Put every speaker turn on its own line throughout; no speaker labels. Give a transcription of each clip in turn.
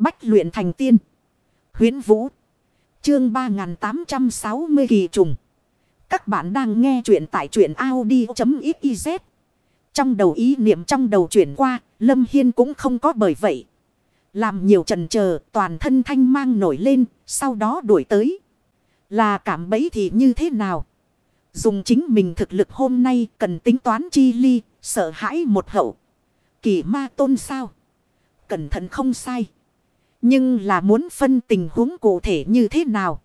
Bách luyện thành tiên. Huyến Vũ. Chương 3860 kỳ trùng. Các bạn đang nghe truyện tại truyện Audi.xyz. Trong đầu ý niệm trong đầu chuyển qua, Lâm Hiên cũng không có bởi vậy. Làm nhiều trần chờ toàn thân thanh mang nổi lên, sau đó đuổi tới. Là cảm bấy thì như thế nào? Dùng chính mình thực lực hôm nay cần tính toán chi ly, sợ hãi một hậu. Kỳ ma tôn sao? Cẩn thận không sai. Nhưng là muốn phân tình huống cụ thể như thế nào?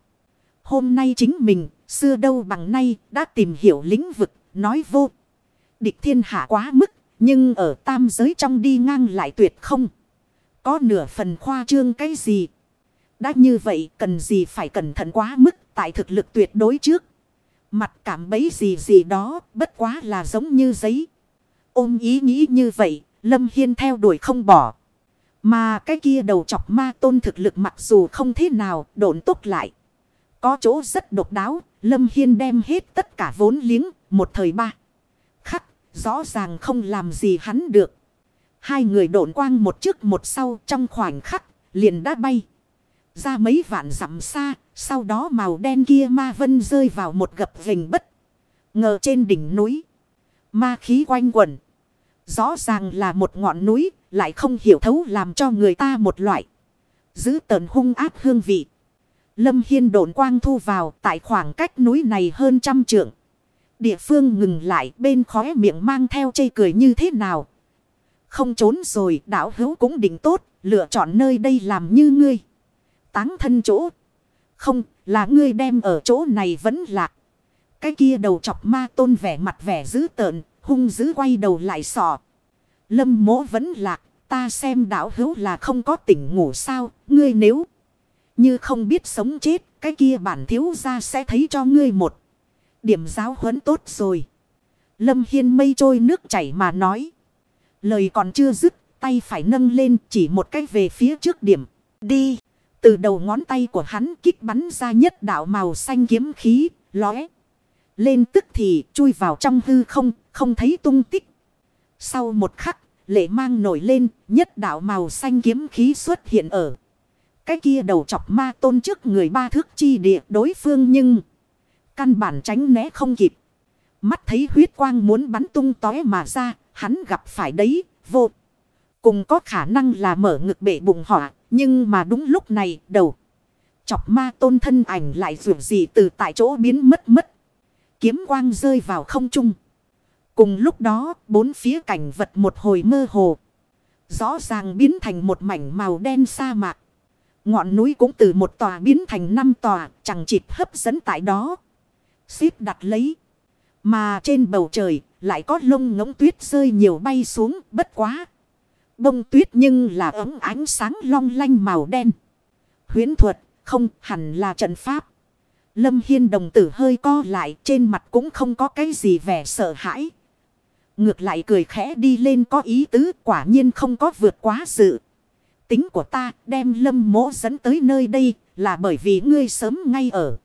Hôm nay chính mình, xưa đâu bằng nay, đã tìm hiểu lĩnh vực, nói vô. Địch thiên hạ quá mức, nhưng ở tam giới trong đi ngang lại tuyệt không. Có nửa phần khoa trương cái gì? Đã như vậy, cần gì phải cẩn thận quá mức tại thực lực tuyệt đối trước. Mặt cảm bấy gì gì đó, bất quá là giống như giấy. Ôm ý nghĩ như vậy, Lâm Hiên theo đuổi không bỏ. Mà cái kia đầu chọc ma tôn thực lực mặc dù không thế nào độn tốt lại. Có chỗ rất độc đáo, Lâm Hiên đem hết tất cả vốn liếng, một thời ba. Khắc, rõ ràng không làm gì hắn được. Hai người độn quang một trước một sau trong khoảnh khắc, liền đã bay. Ra mấy vạn dặm xa, sau đó màu đen kia ma vân rơi vào một gập vình bất. Ngờ trên đỉnh núi. Ma khí quanh quẩn. Rõ ràng là một ngọn núi, lại không hiểu thấu làm cho người ta một loại. Giữ tờn hung áp hương vị. Lâm Hiên độn quang thu vào tại khoảng cách núi này hơn trăm trượng. Địa phương ngừng lại bên khóe miệng mang theo chây cười như thế nào. Không trốn rồi đảo hữu cũng định tốt, lựa chọn nơi đây làm như ngươi. Táng thân chỗ. Không, là ngươi đem ở chỗ này vẫn lạc. Cái kia đầu chọc ma tôn vẻ mặt vẻ dữ tợn, hung dữ quay đầu lại sọ. Lâm mỗ vẫn lạc, ta xem đảo hữu là không có tỉnh ngủ sao, ngươi nếu như không biết sống chết, cái kia bản thiếu ra sẽ thấy cho ngươi một điểm giáo huấn tốt rồi. Lâm Hiên mây trôi nước chảy mà nói. Lời còn chưa dứt, tay phải nâng lên chỉ một cách về phía trước điểm. Đi! Từ đầu ngón tay của hắn kích bắn ra nhất đạo màu xanh kiếm khí, lóe. Lên tức thì chui vào trong hư không, không thấy tung tích. Sau một khắc, lệ mang nổi lên, nhất đạo màu xanh kiếm khí xuất hiện ở. Cái kia đầu chọc ma tôn trước người ba thước chi địa đối phương nhưng... Căn bản tránh né không kịp. Mắt thấy huyết quang muốn bắn tung tói mà ra, hắn gặp phải đấy, vô. Cùng có khả năng là mở ngực bể bụng họa, nhưng mà đúng lúc này, đầu. Chọc ma tôn thân ảnh lại rủi gì từ tại chỗ biến mất mất. Kiếm quang rơi vào không trung. Cùng lúc đó, bốn phía cảnh vật một hồi mơ hồ. Rõ ràng biến thành một mảnh màu đen sa mạc. Ngọn núi cũng từ một tòa biến thành năm tòa, chẳng chịt hấp dẫn tại đó. Xíp đặt lấy. Mà trên bầu trời, lại có lông ngỗng tuyết rơi nhiều bay xuống, bất quá. Bông tuyết nhưng là ấm ánh sáng long lanh màu đen. Huyến thuật, không hẳn là trận pháp. Lâm Hiên đồng tử hơi co lại trên mặt cũng không có cái gì vẻ sợ hãi. Ngược lại cười khẽ đi lên có ý tứ, quả nhiên không có vượt quá sự. Tính của ta đem lâm mỗ dẫn tới nơi đây là bởi vì ngươi sớm ngay ở.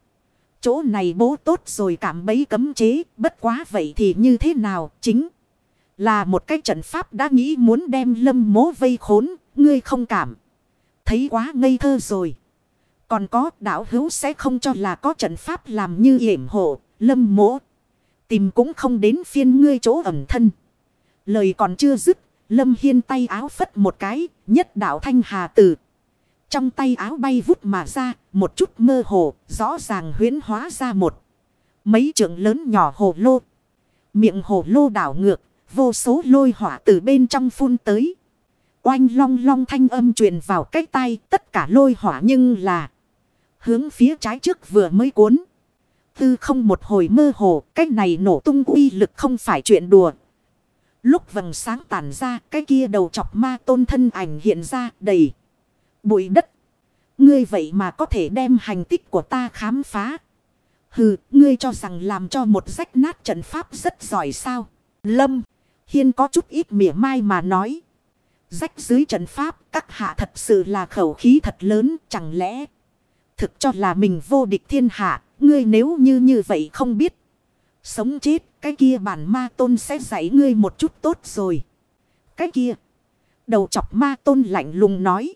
Chỗ này bố tốt rồi cảm bấy cấm chế, bất quá vậy thì như thế nào, chính là một cái trận pháp đã nghĩ muốn đem lâm mố vây khốn, ngươi không cảm. Thấy quá ngây thơ rồi. Còn có đảo hữu sẽ không cho là có trận pháp làm như yểm hộ, lâm mỗ. Tìm cũng không đến phiên ngươi chỗ ẩm thân. Lời còn chưa dứt. Lâm Hiên tay áo phất một cái. Nhất đạo thanh hà tử. Trong tay áo bay vút mà ra. Một chút mơ hồ. Rõ ràng huyến hóa ra một. Mấy trượng lớn nhỏ hồ lô. Miệng hồ lô đảo ngược. Vô số lôi hỏa từ bên trong phun tới. Oanh long long thanh âm truyền vào cái tay. Tất cả lôi hỏa nhưng là. Hướng phía trái trước vừa mới cuốn tư không một hồi mơ hồ, cái này nổ tung uy lực không phải chuyện đùa. Lúc vầng sáng tản ra, cái kia đầu chọc ma tôn thân ảnh hiện ra đầy bụi đất. Ngươi vậy mà có thể đem hành tích của ta khám phá. Hừ, ngươi cho rằng làm cho một rách nát trận pháp rất giỏi sao. Lâm, Hiên có chút ít mỉa mai mà nói. Rách dưới trận pháp, các hạ thật sự là khẩu khí thật lớn, chẳng lẽ thực cho là mình vô địch thiên hạ, Ngươi nếu như như vậy không biết. Sống chết, cái kia bản ma tôn sẽ dạy ngươi một chút tốt rồi. Cái kia. Đầu chọc ma tôn lạnh lùng nói.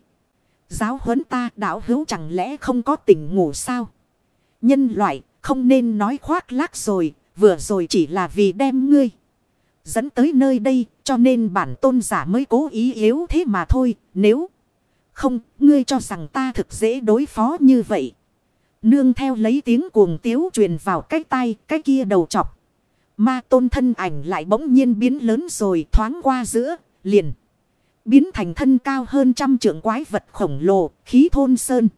Giáo huấn ta đạo hữu chẳng lẽ không có tỉnh ngủ sao? Nhân loại không nên nói khoác lác rồi. Vừa rồi chỉ là vì đem ngươi. Dẫn tới nơi đây cho nên bản tôn giả mới cố ý yếu thế mà thôi. Nếu không ngươi cho rằng ta thực dễ đối phó như vậy. Nương theo lấy tiếng cuồng tiếu truyền vào cái tay cái kia đầu chọc. Ma tôn thân ảnh lại bỗng nhiên biến lớn rồi thoáng qua giữa liền. Biến thành thân cao hơn trăm trượng quái vật khổng lồ, khí thôn sơn.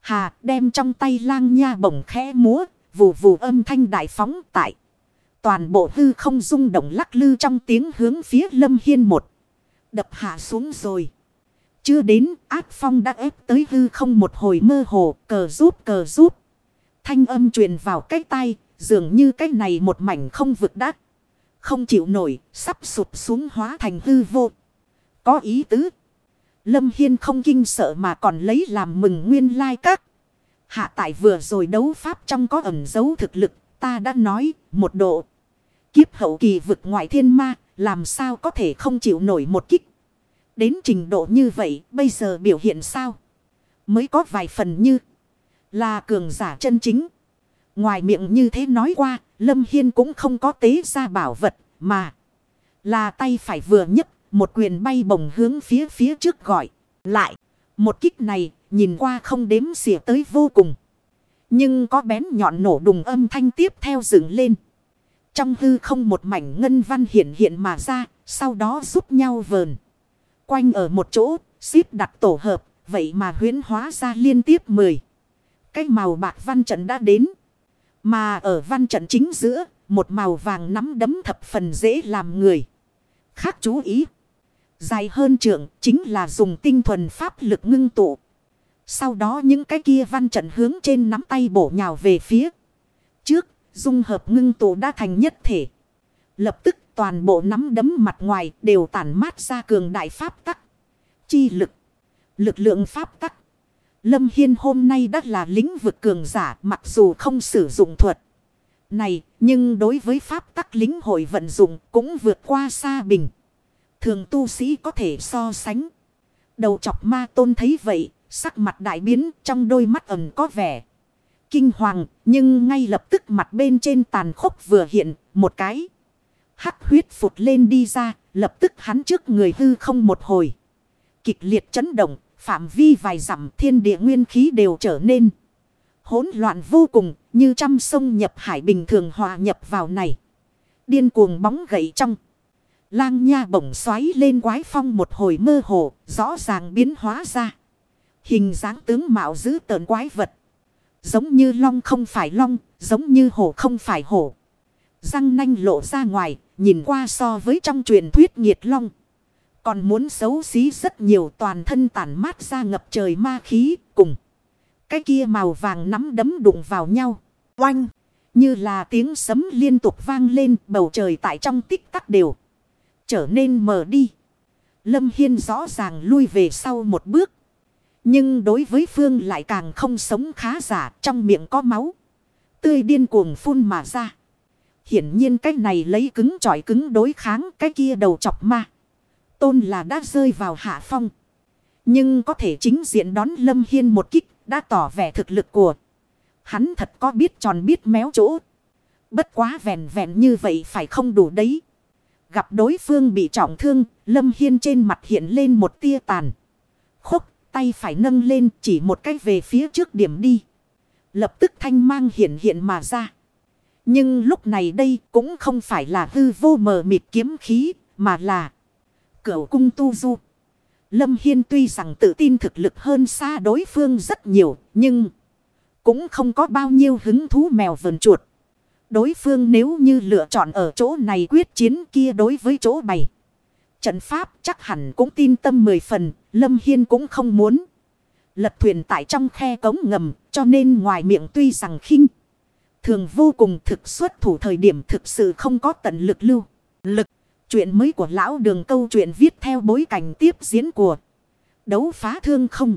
Hà đem trong tay lang nha bổng khẽ múa, vù vù âm thanh đại phóng tại. Toàn bộ hư không rung động lắc lư trong tiếng hướng phía lâm hiên một. Đập hạ xuống rồi. Chưa đến ác phong đã ép tới hư không một hồi mơ hồ cờ rút cờ rút. Thanh âm truyền vào cái tay, dường như cái này một mảnh không vực đắc. Không chịu nổi, sắp sụp xuống hóa thành hư vô. Có ý tứ. Lâm Hiên không kinh sợ mà còn lấy làm mừng nguyên lai các. Hạ tại vừa rồi đấu pháp trong có ẩn dấu thực lực. Ta đã nói một độ. Kiếp hậu kỳ vực ngoại thiên ma. Làm sao có thể không chịu nổi một kích. Đến trình độ như vậy bây giờ biểu hiện sao? Mới có vài phần như là cường giả chân chính. Ngoài miệng như thế nói qua, Lâm Hiên cũng không có tế ra bảo vật mà. Là tay phải vừa nhấc một quyền bay bổng hướng phía phía trước gọi. Lại. Một kích này nhìn qua không đếm xỉa tới vô cùng. Nhưng có bén nhọn nổ đùng âm thanh tiếp theo dựng lên. Trong hư không một mảnh ngân văn hiện hiện mà ra. Sau đó giúp nhau vờn. Quanh ở một chỗ. Xếp đặt tổ hợp. Vậy mà huyến hóa ra liên tiếp 10. Cái màu bạc văn trận đã đến. Mà ở văn trận chính giữa. Một màu vàng nắm đấm thập phần dễ làm người. Khác chú ý. Dài hơn trượng chính là dùng tinh thuần pháp lực ngưng tụ. Sau đó những cái kia văn trận hướng trên nắm tay bổ nhào về phía. Trước, dung hợp ngưng tụ đã thành nhất thể. Lập tức toàn bộ nắm đấm mặt ngoài đều tản mát ra cường đại pháp tắc. Chi lực. Lực lượng pháp tắc. Lâm Hiên hôm nay đã là lĩnh vực cường giả mặc dù không sử dụng thuật. Này, nhưng đối với pháp tắc lính hội vận dụng cũng vượt qua xa bình. Thường tu sĩ có thể so sánh. Đầu chọc ma tôn thấy vậy, sắc mặt đại biến trong đôi mắt ẩn có vẻ. Kinh hoàng, nhưng ngay lập tức mặt bên trên tàn khốc vừa hiện, một cái. Hắc huyết phụt lên đi ra, lập tức hắn trước người hư không một hồi. Kịch liệt chấn động, phạm vi vài dặm thiên địa nguyên khí đều trở nên hỗn loạn vô cùng, như trăm sông nhập hải bình thường hòa nhập vào này. Điên cuồng bóng gậy trong. Lang nha bổng xoáy lên quái phong một hồi mơ hồ, rõ ràng biến hóa ra. Hình dáng tướng mạo giữ tợn quái vật. Giống như long không phải long, giống như hổ không phải hổ. Răng nanh lộ ra ngoài, nhìn qua so với trong truyền thuyết nhiệt long. Còn muốn xấu xí rất nhiều toàn thân tản mát ra ngập trời ma khí cùng. Cái kia màu vàng nắm đấm đụng vào nhau. Oanh! Như là tiếng sấm liên tục vang lên bầu trời tại trong tích tắc đều trở nên mờ đi. Lâm Hiên rõ ràng lui về sau một bước. Nhưng đối với Phương lại càng không sống khá giả trong miệng có máu. Tươi điên cuồng phun mà ra. Hiển nhiên cái này lấy cứng trọi cứng đối kháng cái kia đầu chọc ma. Tôn là đã rơi vào hạ phong. Nhưng có thể chính diện đón Lâm Hiên một kích đã tỏ vẻ thực lực của. Hắn thật có biết tròn biết méo chỗ. Bất quá vẹn vẹn như vậy phải không đủ đấy. Gặp đối phương bị trọng thương, Lâm Hiên trên mặt hiện lên một tia tàn. Khúc, tay phải nâng lên chỉ một cách về phía trước điểm đi. Lập tức thanh mang hiện hiện mà ra. Nhưng lúc này đây cũng không phải là hư vô mờ mịt kiếm khí, mà là cửu cung tu du. Lâm Hiên tuy rằng tự tin thực lực hơn xa đối phương rất nhiều, nhưng cũng không có bao nhiêu hứng thú mèo vần chuột. Đối phương nếu như lựa chọn ở chỗ này quyết chiến kia đối với chỗ bày. Trận pháp chắc hẳn cũng tin tâm mười phần, Lâm Hiên cũng không muốn. Lật thuyền tại trong khe cống ngầm, cho nên ngoài miệng tuy rằng khinh. Thường vô cùng thực xuất thủ thời điểm thực sự không có tận lực lưu. Lực, chuyện mới của lão đường câu chuyện viết theo bối cảnh tiếp diễn của đấu phá thương không.